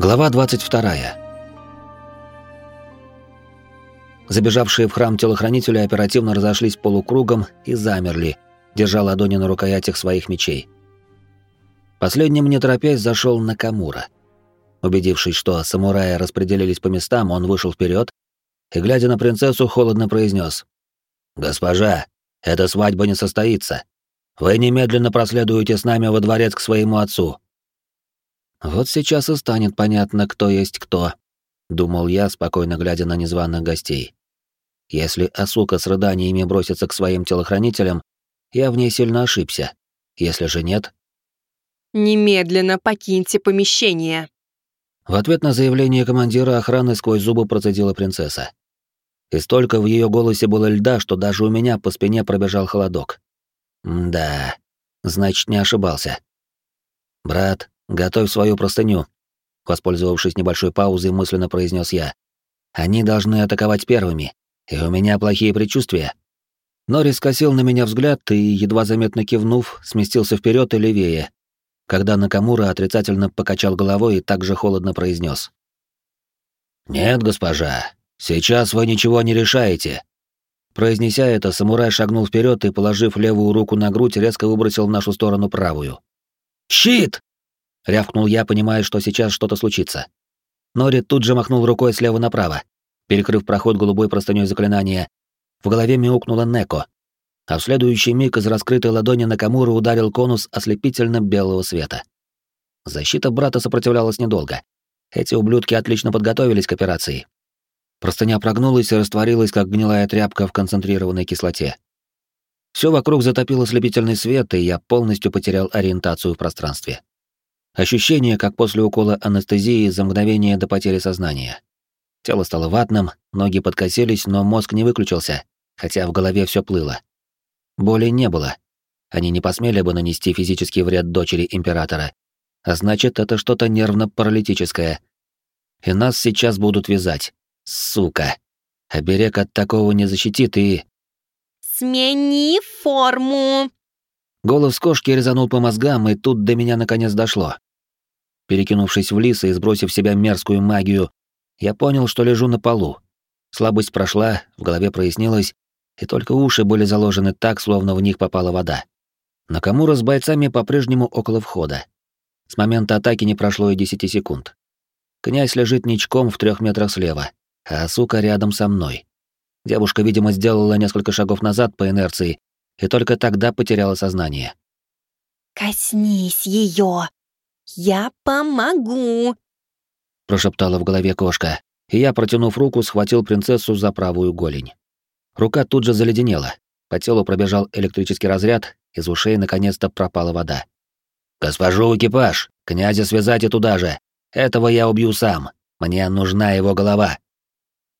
Глава 22. Забежавшие в храм телохранители оперативно разошлись полукругом и замерли, держа ладони на рукоятях своих мечей. Последним, не торопясь, зашел Накамура. Убедившись, что самураи распределились по местам, он вышел вперед и, глядя на принцессу, холодно произнес: «Госпожа, эта свадьба не состоится. Вы немедленно проследуете с нами во дворец к своему отцу. Вот сейчас и станет понятно, кто есть кто, думал я, спокойно глядя на незваных гостей. Если Асука с рыданиями бросится к своим телохранителям, я в ней сильно ошибся. Если же нет... «Немедленно покиньте помещение!» В ответ на заявление командира охраны сквозь зубы процедила принцесса. И столько в ее голосе было льда, что даже у меня по спине пробежал холодок. да, значит, не ошибался. «Брат, «Готовь свою простыню», — воспользовавшись небольшой паузой, мысленно произнес я. «Они должны атаковать первыми, и у меня плохие предчувствия». Норрис скосил на меня взгляд и, едва заметно кивнув, сместился вперед и левее, когда Накамура отрицательно покачал головой и также холодно произнес: «Нет, госпожа, сейчас вы ничего не решаете». Произнеся это, самурай шагнул вперед и, положив левую руку на грудь, резко выбросил в нашу сторону правую. «Щит!» Рявкнул я, понимая, что сейчас что-то случится. Нори тут же махнул рукой слева направо, перекрыв проход голубой простыней заклинания. В голове мяукнула Неко, а в следующий миг из раскрытой ладони Накамура ударил конус ослепительно белого света. Защита брата сопротивлялась недолго. Эти ублюдки отлично подготовились к операции. Простыня прогнулась и растворилась, как гнилая тряпка в концентрированной кислоте. Все вокруг затопило слепительный свет, и я полностью потерял ориентацию в пространстве. Ощущение, как после укола анестезии за мгновение до потери сознания. Тело стало ватным, ноги подкосились, но мозг не выключился, хотя в голове все плыло. Боли не было. Они не посмели бы нанести физический вред дочери императора. А значит, это что-то нервно-паралитическое. И нас сейчас будут вязать. Сука. Оберег от такого не защитит и... «Смени форму!» Голос кошки резанул по мозгам, и тут до меня наконец дошло. Перекинувшись в лис и сбросив себя мерзкую магию, я понял, что лежу на полу. Слабость прошла, в голове прояснилось, и только уши были заложены так, словно в них попала вода. Накамура с бойцами по-прежнему около входа. С момента атаки не прошло и десяти секунд. Князь лежит ничком в трех метрах слева, а сука рядом со мной. Девушка, видимо, сделала несколько шагов назад по инерции и только тогда потеряла сознание. «Коснись ее! Я помогу!» прошептала в голове кошка, и я, протянув руку, схватил принцессу за правую голень. Рука тут же заледенела, по телу пробежал электрический разряд, из ушей наконец-то пропала вода. «Госпожу экипаж! Князя связать и туда же! Этого я убью сам! Мне нужна его голова!»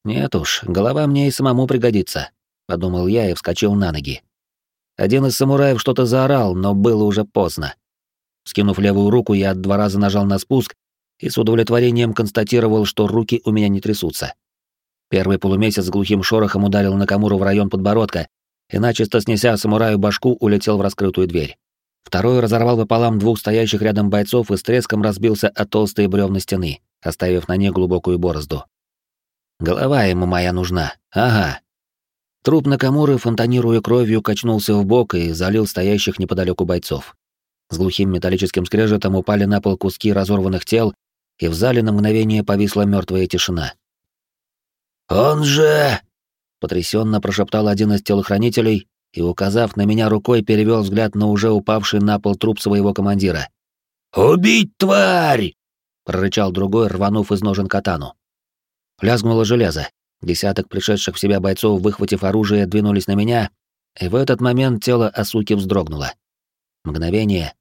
«Нет уж, голова мне и самому пригодится», — подумал я и вскочил на ноги. Один из самураев что-то заорал, но было уже поздно. Скинув левую руку, я два раза нажал на спуск и с удовлетворением констатировал, что руки у меня не трясутся. Первый полумесяц с глухим шорохом ударил Накамуру в район подбородка и, начисто снеся самураю башку, улетел в раскрытую дверь. Второй разорвал пополам двух стоящих рядом бойцов и с треском разбился о толстые бревна стены, оставив на ней глубокую борозду. Голова ему моя нужна. Ага, Труп Накамуры, фонтанируя кровью, качнулся в бок и залил стоящих неподалеку бойцов. С глухим металлическим скрежетом упали на пол куски разорванных тел, и в зале на мгновение повисла мертвая тишина. «Он же...» — потрясенно прошептал один из телохранителей и, указав на меня рукой, перевел взгляд на уже упавший на пол труп своего командира. «Убить, тварь!» — прорычал другой, рванув из ножен катану. Лязгнуло железо. Десяток пришедших в себя бойцов, выхватив оружие, двинулись на меня, и в этот момент тело Асуки вздрогнуло. Мгновение,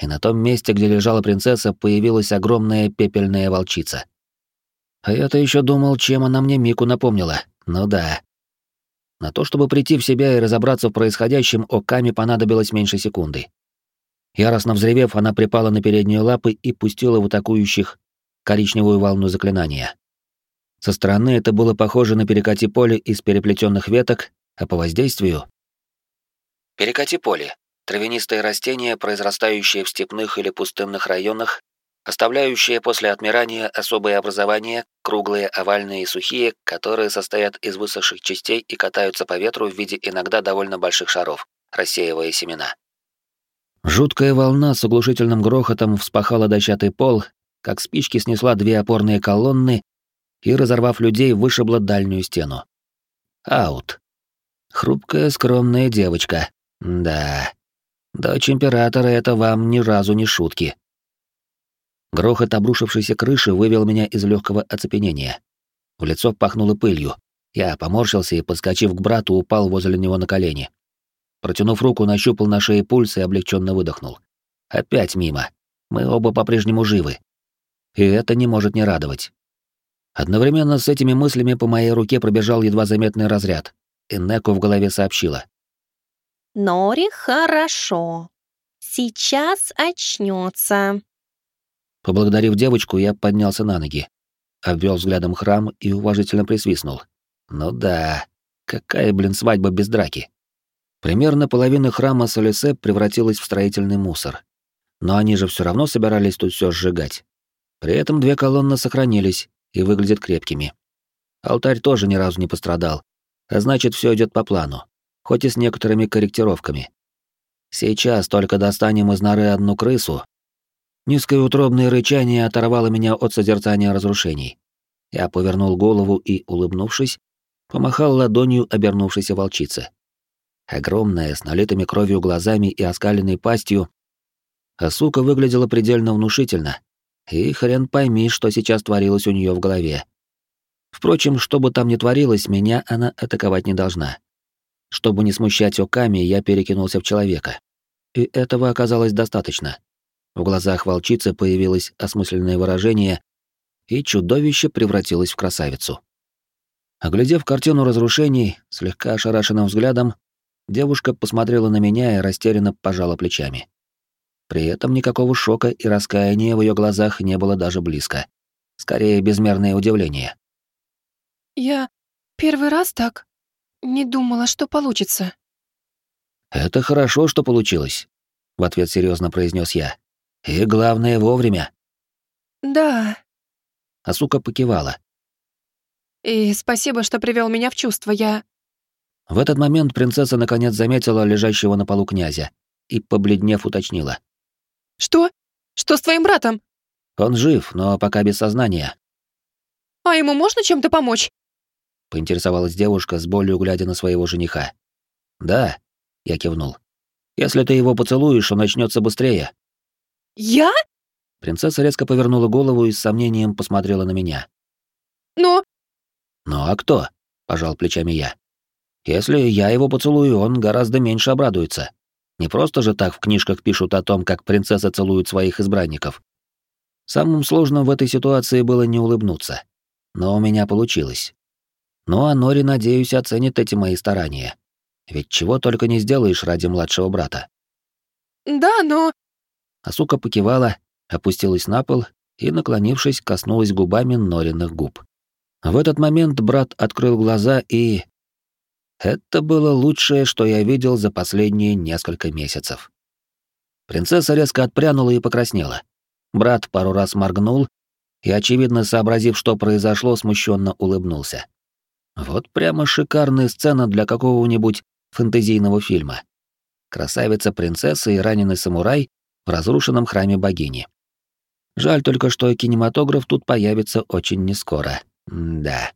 и на том месте, где лежала принцесса, появилась огромная пепельная волчица. А я-то еще думал, чем она мне Мику напомнила. Ну да. На то, чтобы прийти в себя и разобраться в происходящем, Оками понадобилось меньше секунды. Яростно взревев, она припала на передние лапы и пустила в атакующих коричневую волну заклинания. Со стороны это было похоже на перекати поле из переплетенных веток, а по воздействию... Перекати поле — травянистое растение, произрастающее в степных или пустынных районах, оставляющие после отмирания особые образования, круглые, овальные и сухие, которые состоят из высохших частей и катаются по ветру в виде иногда довольно больших шаров, рассеивая семена. Жуткая волна с оглушительным грохотом вспахала дощатый пол, как спички снесла две опорные колонны и, разорвав людей, вышибла дальнюю стену. Аут. Хрупкая, скромная девочка. Да. Дочь императора — это вам ни разу не шутки. Грохот обрушившейся крыши вывел меня из легкого оцепенения. В лицо пахнуло пылью. Я поморщился и, подскочив к брату, упал возле него на колени. Протянув руку, нащупал на шее пульс и облегченно выдохнул. Опять мимо. Мы оба по-прежнему живы. И это не может не радовать. Одновременно с этими мыслями по моей руке пробежал едва заметный разряд, и Неко в голове сообщила. «Нори хорошо. Сейчас очнется. Поблагодарив девочку, я поднялся на ноги, обвел взглядом храм и уважительно присвистнул. Ну да, какая, блин, свадьба без драки. Примерно половина храма Солисе превратилась в строительный мусор. Но они же все равно собирались тут все сжигать. При этом две колонны сохранились и выглядят крепкими. Алтарь тоже ни разу не пострадал, а значит, все идет по плану, хоть и с некоторыми корректировками. Сейчас только достанем из норы одну крысу, Низкое утробное рычание оторвало меня от созерцания разрушений. Я повернул голову и, улыбнувшись, помахал ладонью обернувшейся волчице. Огромная, с налитыми кровью глазами и оскаленной пастью, а сука выглядела предельно внушительно, и хрен пойми, что сейчас творилось у нее в голове. Впрочем, что бы там ни творилось, меня она атаковать не должна. Чтобы не смущать Оками, я перекинулся в человека. И этого оказалось достаточно. В глазах волчицы появилось осмысленное выражение, и чудовище превратилось в красавицу. Оглядев картину разрушений, слегка ошарашенным взглядом, девушка посмотрела на меня и растерянно пожала плечами. При этом никакого шока и раскаяния в ее глазах не было даже близко. Скорее, безмерное удивление. «Я первый раз так не думала, что получится». «Это хорошо, что получилось», — в ответ серьезно произнес я. И главное, вовремя. Да. А сука покивала. И спасибо, что привел меня в чувство. Я... В этот момент принцесса наконец заметила лежащего на полу князя и, побледнев, уточнила. «Что? Что с твоим братом?» «Он жив, но пока без сознания». «А ему можно чем-то помочь?» — поинтересовалась девушка с болью, глядя на своего жениха. «Да», — я кивнул. «Если ты его поцелуешь, он начнется быстрее». «Я?» Принцесса резко повернула голову и с сомнением посмотрела на меня. «Но...» «Ну а кто?» — пожал плечами я. «Если я его поцелую, он гораздо меньше обрадуется. Не просто же так в книжках пишут о том, как принцесса целует своих избранников. Самым сложным в этой ситуации было не улыбнуться. Но у меня получилось. Ну а Нори, надеюсь, оценит эти мои старания. Ведь чего только не сделаешь ради младшего брата. «Да, но...» А сука покивала, опустилась на пол и, наклонившись, коснулась губами Нориных губ. В этот момент брат открыл глаза и... Это было лучшее, что я видел за последние несколько месяцев. Принцесса резко отпрянула и покраснела. Брат пару раз моргнул и, очевидно сообразив, что произошло, смущенно улыбнулся. Вот прямо шикарная сцена для какого-нибудь фэнтезийного фильма. Красавица-принцесса и раненый самурай в разрушенном храме богини. Жаль только, что кинематограф тут появится очень нескоро. М да.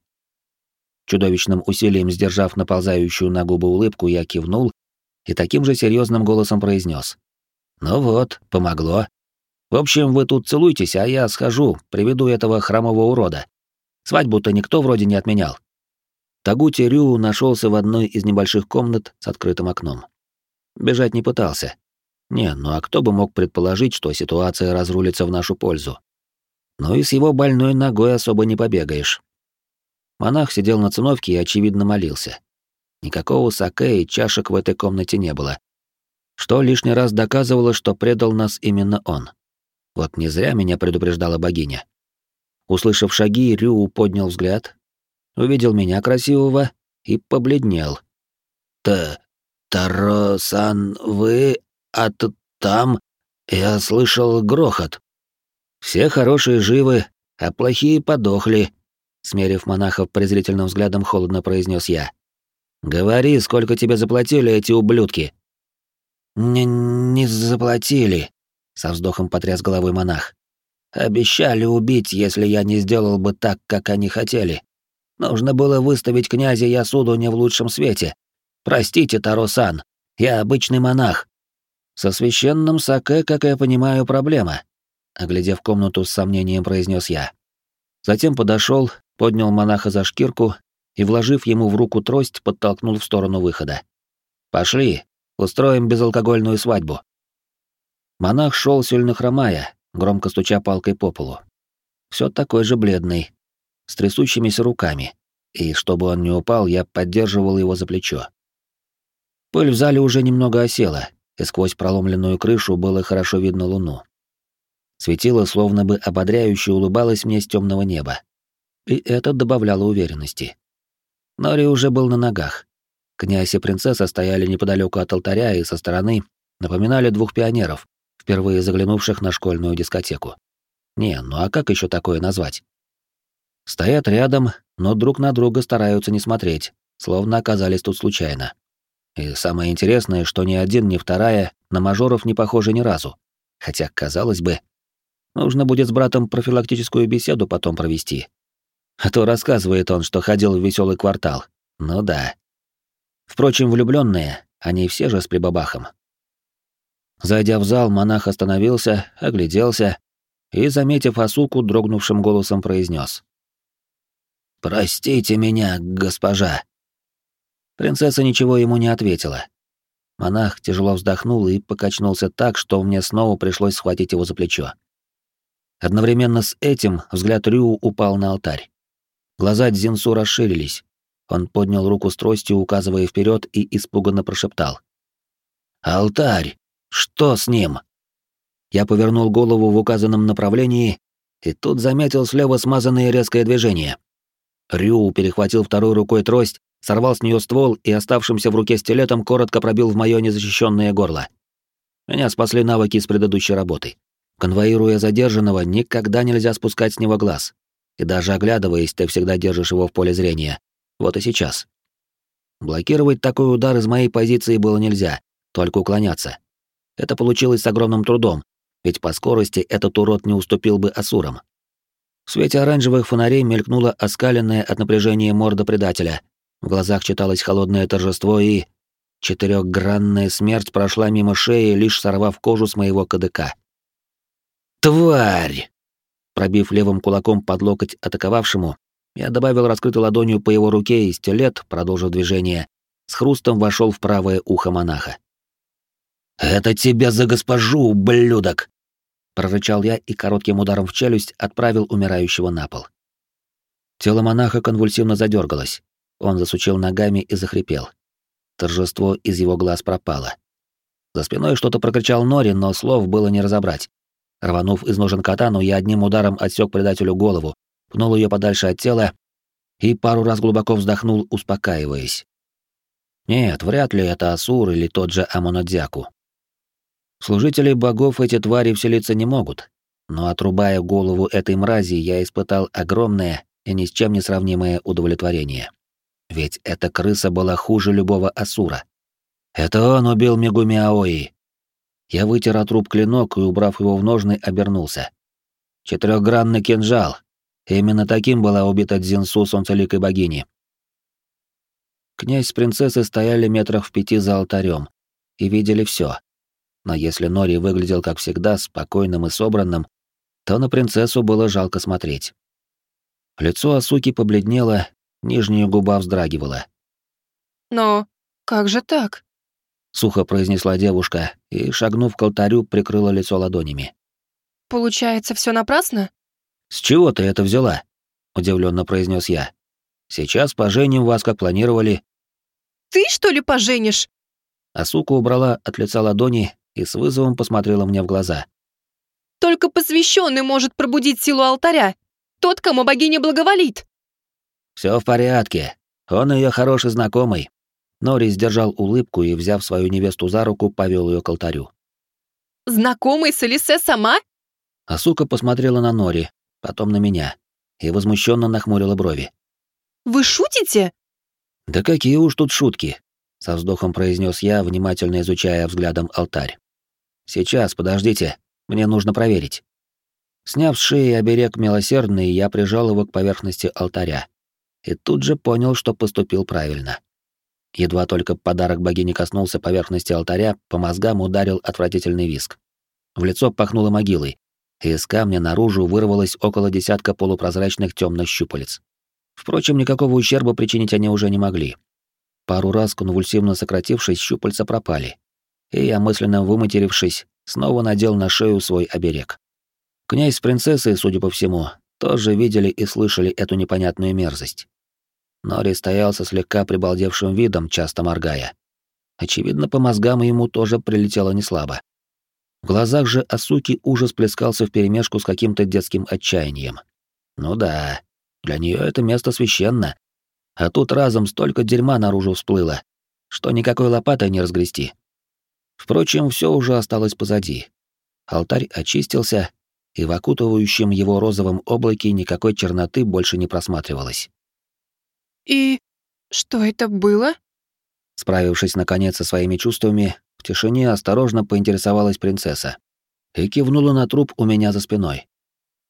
Чудовищным усилием сдержав наползающую на губы улыбку, я кивнул и таким же серьезным голосом произнес: «Ну вот, помогло. В общем, вы тут целуйтесь, а я схожу, приведу этого хромого урода. Свадьбу-то никто вроде не отменял». Тагути Рю нашелся в одной из небольших комнат с открытым окном. Бежать не пытался, не, ну а кто бы мог предположить, что ситуация разрулится в нашу пользу? Ну и с его больной ногой особо не побегаешь. Монах сидел на циновке и, очевидно, молился. Никакого саке и чашек в этой комнате не было. Что лишний раз доказывало, что предал нас именно он. Вот не зря меня предупреждала богиня. Услышав шаги, Рю поднял взгляд, увидел меня красивого и побледнел. «Т... Таро-сан, вы...» Тут там я слышал грохот. Все хорошие живы, а плохие подохли, смерив монахов презрительным взглядом, холодно произнес я. Говори, сколько тебе заплатили эти ублюдки? Не, не заплатили, со вздохом потряс головой монах. Обещали убить, если я не сделал бы так, как они хотели. Нужно было выставить князя Ясуду не в лучшем свете. Простите, Таро-сан, я обычный монах. Со священным саке, как я понимаю, проблема. Оглядев комнату с сомнением, произнес я. Затем подошел, поднял монаха за шкирку и, вложив ему в руку трость, подтолкнул в сторону выхода. «Пошли, устроим безалкогольную свадьбу». Монах шел сильно хромая, громко стуча палкой по полу. Все такой же бледный, с трясущимися руками, и чтобы он не упал, я поддерживал его за плечо. Пыль в зале уже немного осела, и сквозь проломленную крышу было хорошо видно луну. Светило словно бы ободряюще улыбалось мне с темного неба. И это добавляло уверенности. Нори уже был на ногах. Князь и принцесса стояли неподалеку от алтаря и со стороны напоминали двух пионеров, впервые заглянувших на школьную дискотеку. Не, ну а как еще такое назвать? Стоят рядом, но друг на друга стараются не смотреть, словно оказались тут случайно. И самое интересное, что ни один, ни вторая на мажоров не похожи ни разу. Хотя, казалось бы, нужно будет с братом профилактическую беседу потом провести. А то рассказывает он, что ходил в веселый квартал. Ну да. Впрочем, влюбленные, они все же с прибабахом. Зайдя в зал, монах остановился, огляделся и, заметив Асуку, дрогнувшим голосом произнес: «Простите меня, госпожа». Принцесса ничего ему не ответила. Монах тяжело вздохнул и покачнулся так, что мне снова пришлось схватить его за плечо. Одновременно с этим взгляд Рю упал на алтарь. Глаза Дзинсу расширились. Он поднял руку с тростью, указывая вперед, и испуганно прошептал. «Алтарь! Что с ним?» Я повернул голову в указанном направлении и тут заметил слева смазанное резкое движение. Рю перехватил второй рукой трость, сорвал с нее ствол и оставшимся в руке стилетом коротко пробил в мое незащищенное горло. Меня спасли навыки с предыдущей работы. Конвоируя задержанного, никогда нельзя спускать с него глаз. И даже оглядываясь, ты всегда держишь его в поле зрения. Вот и сейчас. Блокировать такой удар из моей позиции было нельзя, только уклоняться. Это получилось с огромным трудом, ведь по скорости этот урод не уступил бы асурам. В свете оранжевых фонарей мелькнула оскаленная от напряжения морда предателя. В глазах читалось холодное торжество и... Четырехгранная смерть прошла мимо шеи, лишь сорвав кожу с моего КДК. «Тварь!» Пробив левым кулаком под локоть атаковавшему, я добавил раскрытой ладонью по его руке, и стилет, продолжив движение, с хрустом вошел в правое ухо монаха. «Это тебе за госпожу, ублюдок!» прорычал я и коротким ударом в челюсть отправил умирающего на пол. Тело монаха конвульсивно задергалось. Он засучил ногами и захрипел. Торжество из его глаз пропало. За спиной что-то прокричал Нори, но слов было не разобрать. Рванув из ножен катану, я одним ударом отсек предателю голову, пнул ее подальше от тела и пару раз глубоко вздохнул, успокаиваясь. Нет, вряд ли это Асур или тот же Амонодзяку. Служители богов эти твари вселиться не могут, но отрубая голову этой мрази, я испытал огромное и ни с чем не сравнимое удовлетворение. Ведь эта крыса была хуже любого асура. Это он убил Мегуми Аои. Я вытер от труп клинок и, убрав его в ножны, обернулся. Четырехгранный кинжал. Именно таким была убита Дзинсу солнцеликой богини. Князь с принцессой стояли метрах в пяти за алтарем и видели все но если Нори выглядел как всегда спокойным и собранным, то на принцессу было жалко смотреть. Лицо Асуки побледнело, нижняя губа вздрагивала. «Но как же так?» — сухо произнесла девушка и, шагнув к алтарю, прикрыла лицо ладонями. «Получается, все напрасно?» «С чего ты это взяла?» — удивленно произнес я. «Сейчас поженим вас, как планировали». «Ты, что ли, поженишь?» Асука убрала от лица ладони и с вызовом посмотрела мне в глаза. «Только посвященный может пробудить силу алтаря. Тот, кому богиня благоволит». Все в порядке. Он ее хороший знакомый». Нори сдержал улыбку и, взяв свою невесту за руку, повел ее к алтарю. «Знакомый с Элисе сама?» А сука посмотрела на Нори, потом на меня, и возмущенно нахмурила брови. «Вы шутите?» «Да какие уж тут шутки!» — со вздохом произнес я, внимательно изучая взглядом алтарь. «Сейчас, подождите, мне нужно проверить». Сняв с шеи оберег милосердный, я прижал его к поверхности алтаря. И тут же понял, что поступил правильно. Едва только подарок богини коснулся поверхности алтаря, по мозгам ударил отвратительный виск. В лицо пахнуло могилой, и из камня наружу вырвалось около десятка полупрозрачных темных щупалец. Впрочем, никакого ущерба причинить они уже не могли. Пару раз, конвульсивно сократившись, щупальца пропали. И я, мысленно выматерившись, снова надел на шею свой оберег. Князь с принцессой, судя по всему, тоже видели и слышали эту непонятную мерзость. Нори стоял со слегка прибалдевшим видом, часто моргая. Очевидно, по мозгам ему тоже прилетело неслабо. В глазах же Асуки ужас плескался вперемешку с каким-то детским отчаянием. Ну да, для нее это место священно. А тут разом столько дерьма наружу всплыло, что никакой лопатой не разгрести. Впрочем, все уже осталось позади. Алтарь очистился, и в окутывающем его розовом облаке никакой черноты больше не просматривалось. «И что это было?» Справившись наконец со своими чувствами, в тишине осторожно поинтересовалась принцесса и кивнула на труп у меня за спиной.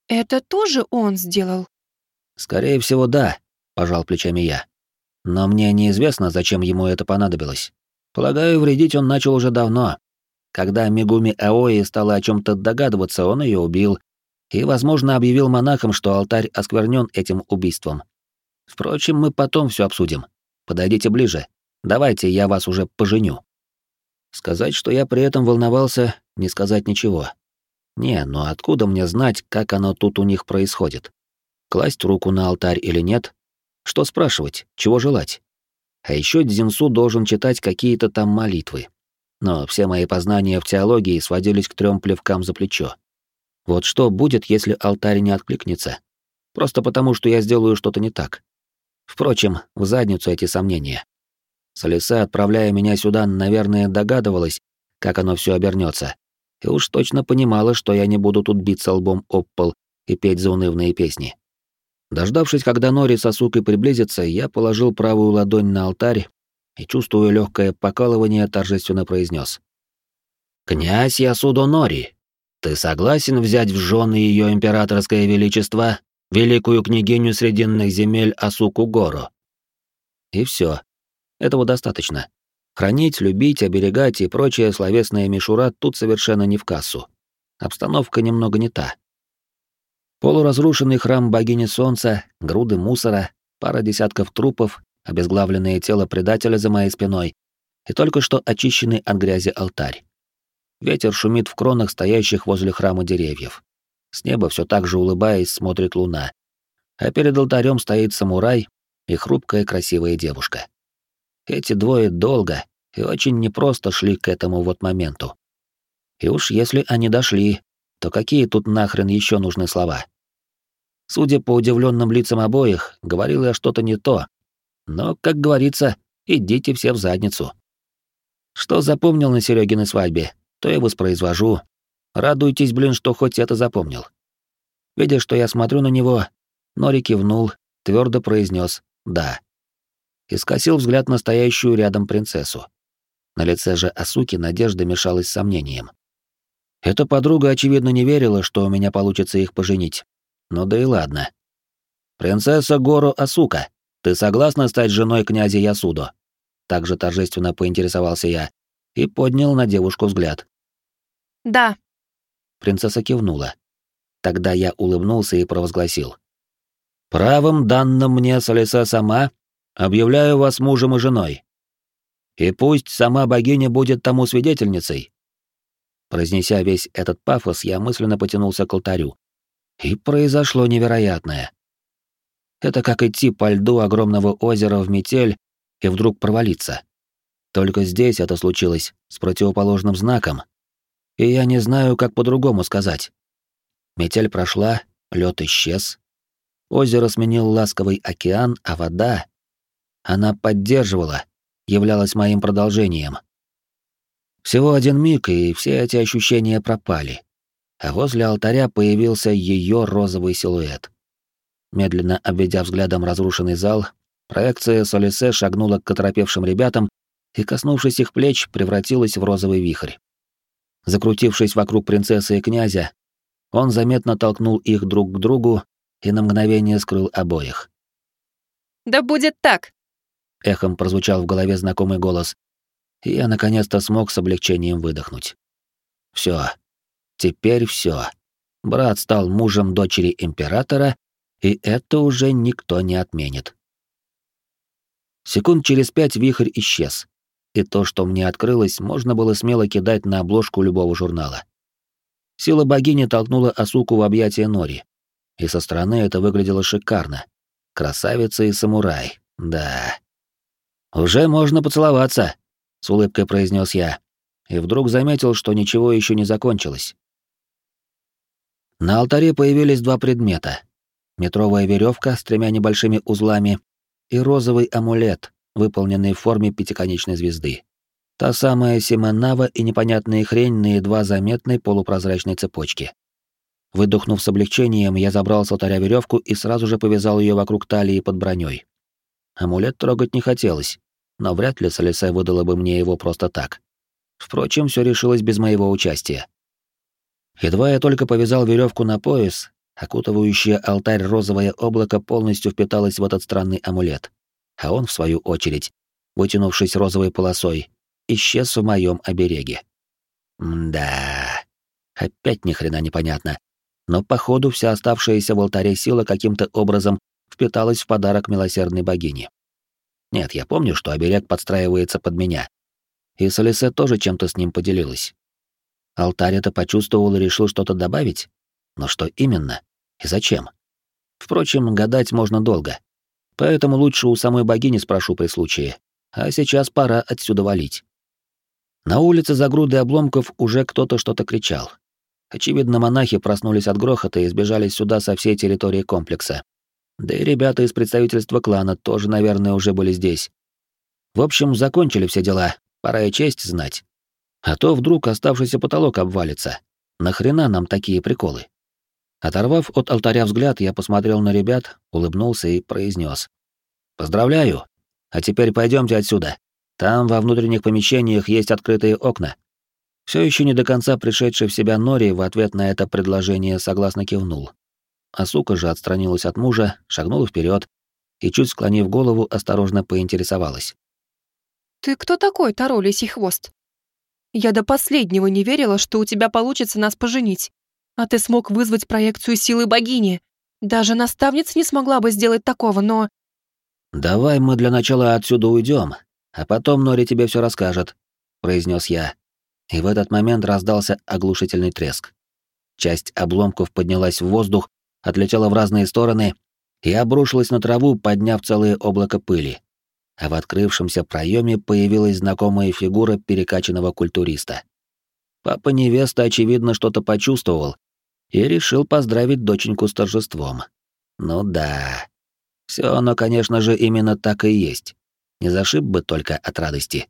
«Это тоже он сделал?» «Скорее всего, да», — пожал плечами я. «Но мне неизвестно, зачем ему это понадобилось. Полагаю, вредить он начал уже давно. Когда Мигуми Аои стала о чем то догадываться, он ее убил и, возможно, объявил монахам, что алтарь осквернен этим убийством. Впрочем, мы потом все обсудим. Подойдите ближе. Давайте я вас уже поженю. Сказать, что я при этом волновался, не сказать ничего. Не, но откуда мне знать, как оно тут у них происходит? Класть руку на алтарь или нет? Что спрашивать, чего желать? А еще Дзинсу должен читать какие-то там молитвы. Но все мои познания в теологии сводились к трем плевкам за плечо. Вот что будет, если алтарь не откликнется? Просто потому, что я сделаю что-то не так. Впрочем, в задницу эти сомнения. Солиса, отправляя меня сюда, наверное, догадывалась, как оно все обернется, и уж точно понимала, что я не буду тут биться лбом об пол и петь заунывные песни. Дождавшись, когда Нори со сукой приблизится, я положил правую ладонь на алтарь и, чувствуя легкое покалывание, торжественно произнес: «Князь Ясудо Нори, ты согласен взять в жены ее императорское величество великую княгиню срединных земель Асуку Гору. И все. Этого достаточно. Хранить, любить, оберегать и прочая словесная мишура тут совершенно не в кассу. Обстановка немного не та. Полуразрушенный храм богини Солнца, груды мусора, пара десятков трупов, обезглавленное тело предателя за моей спиной и только что очищенный от грязи алтарь. Ветер шумит в кронах стоящих возле храма деревьев. С неба все так же улыбаясь смотрит луна. А перед алтарем стоит самурай и хрупкая красивая девушка. Эти двое долго и очень непросто шли к этому вот моменту. И уж если они дошли, то какие тут нахрен еще нужны слова? Судя по удивленным лицам обоих, говорил я что-то не то. Но, как говорится, идите все в задницу. Что запомнил на Серегиной свадьбе, то и воспроизвожу, Радуйтесь, блин, что хоть это запомнил. Видя, что я смотрю на него, Нори кивнул, твердо произнес «да». И скосил взгляд на стоящую рядом принцессу. На лице же Асуки надежда мешалась с сомнением. Эта подруга, очевидно, не верила, что у меня получится их поженить. Ну да и ладно. «Принцесса Гору Асука, ты согласна стать женой князя Ясудо?» Также торжественно поинтересовался я и поднял на девушку взгляд. «Да», Принцесса кивнула. Тогда я улыбнулся и провозгласил. «Правом данным мне Солиса сама, объявляю вас мужем и женой. И пусть сама богиня будет тому свидетельницей». Произнеся весь этот пафос, я мысленно потянулся к алтарю. И произошло невероятное. Это как идти по льду огромного озера в метель и вдруг провалиться. Только здесь это случилось с противоположным знаком, и я не знаю, как по-другому сказать. Метель прошла, лед исчез. Озеро сменил ласковый океан, а вода... Она поддерживала, являлась моим продолжением. Всего один миг, и все эти ощущения пропали. а возле алтаря появился ее розовый силуэт. Медленно обведя взглядом разрушенный зал, проекция Солисе шагнула к оторопевшим ребятам и, коснувшись их плеч, превратилась в розовый вихрь. Закрутившись вокруг принцессы и князя, он заметно толкнул их друг к другу и на мгновение скрыл обоих. «Да будет так!» — эхом прозвучал в голове знакомый голос, и я наконец-то смог с облегчением выдохнуть. Все, Теперь все. Брат стал мужем дочери императора, и это уже никто не отменит. Секунд через пять вихрь исчез, и то, что мне открылось, можно было смело кидать на обложку любого журнала. Сила богини толкнула Асуку в объятия Нори, и со стороны это выглядело шикарно. Красавица и самурай, да. «Уже можно поцеловаться», — с улыбкой произнес я, и вдруг заметил, что ничего еще не закончилось. На алтаре появились два предмета. Метровая веревка с тремя небольшими узлами и розовый амулет, выполненный в форме пятиконечной звезды. Та самая Симонава и непонятная хрень на едва заметной полупрозрачной цепочке. Выдохнув с облегчением, я забрал с алтаря веревку и сразу же повязал ее вокруг талии под броней. Амулет трогать не хотелось, но вряд ли Солисе выдала бы мне его просто так. Впрочем, все решилось без моего участия. Едва я только повязал веревку на пояс, окутывающее алтарь розовое облако полностью впиталось в этот странный амулет, а он, в свою очередь, вытянувшись розовой полосой, исчез в моем обереге. Мда, опять ни хрена непонятно. Но походу вся оставшаяся в алтаре сила каким-то образом впиталась в подарок милосердной богини. Нет, я помню, что оберег подстраивается под меня. И Солисе тоже чем-то с ним поделилась. Алтарь это почувствовал и решил что-то добавить? Но что именно? И зачем? Впрочем, гадать можно долго. Поэтому лучше у самой богини спрошу при случае. А сейчас пора отсюда валить. На улице за грудой обломков уже кто-то что-то кричал. Очевидно, монахи проснулись от грохота и сбежали сюда со всей территории комплекса. Да и ребята из представительства клана тоже, наверное, уже были здесь. В общем, закончили все дела, пора и честь знать. А то вдруг оставшийся потолок обвалится. Нахрена нам такие приколы? Оторвав от алтаря взгляд, я посмотрел на ребят, улыбнулся и произнес: «Поздравляю! А теперь пойдемте отсюда. Там во внутренних помещениях есть открытые окна». Все еще не до конца пришедший в себя Нори в ответ на это предложение согласно кивнул. А сука же отстранилась от мужа, шагнула вперед и, чуть склонив голову, осторожно поинтересовалась. «Ты кто такой, Таро Лисий Хвост?» Я до последнего не верила, что у тебя получится нас поженить. А ты смог вызвать проекцию силы богини. Даже наставница не смогла бы сделать такого, но... «Давай мы для начала отсюда уйдем, а потом Нори тебе все расскажет», — произнес я. И в этот момент раздался оглушительный треск. Часть обломков поднялась в воздух, отлетела в разные стороны и обрушилась на траву, подняв целое облако пыли а в открывшемся проеме появилась знакомая фигура перекачанного культуриста. Папа невеста, очевидно, что-то почувствовал и решил поздравить доченьку с торжеством. Ну да. Все оно, конечно же, именно так и есть. Не зашиб бы только от радости.